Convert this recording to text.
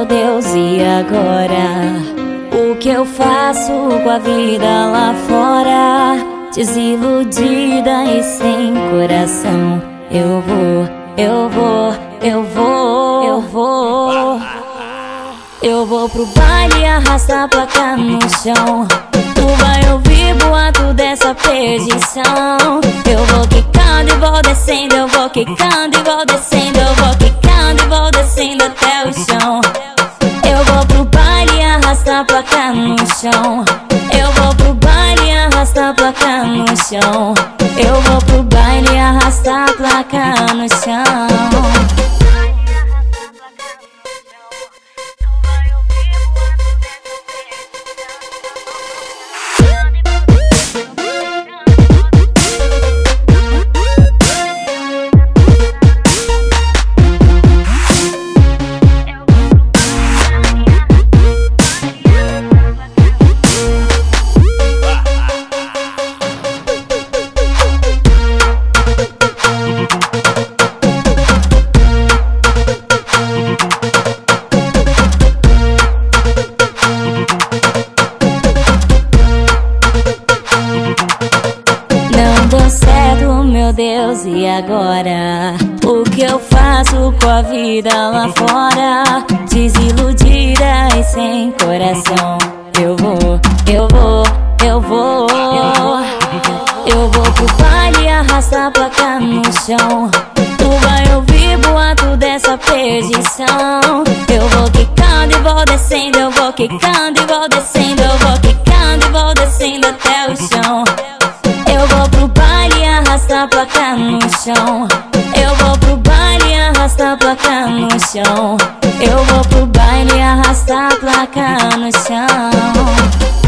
meu Deus, e agora? O que eu faço com a vida lá fora? Desiludida e sem coração. Eu vou, eu vou, eu vou, eu vou. Eu vou pro baile arrastar a placa no chão. Tu vai ouvir boato dessa perdição. Eu vou quicando e vou descendo, eu vou quicando e vou descendo, eu vou placa no chão. Eu vou pro baile arrastar a placa no chão. Eu vou pro baile arrastar a placa no chão. Agora? O que eu faço com a vida lá fora? Desiludida e sem coração. Eu vou, eu vou, eu vou. Eu vou pro baile arrastar a placa no chão. Tu vai ouvir boato dessa perdição. Eu vou quicando e vou descendo, eu vou quicando e vou descendo, eu vou quicando e vou descendo até o chão arrasta a placa no chão. Eu vou pro baile arrasta a placa no chão. Eu vou pro baile arrasta a placa no chão.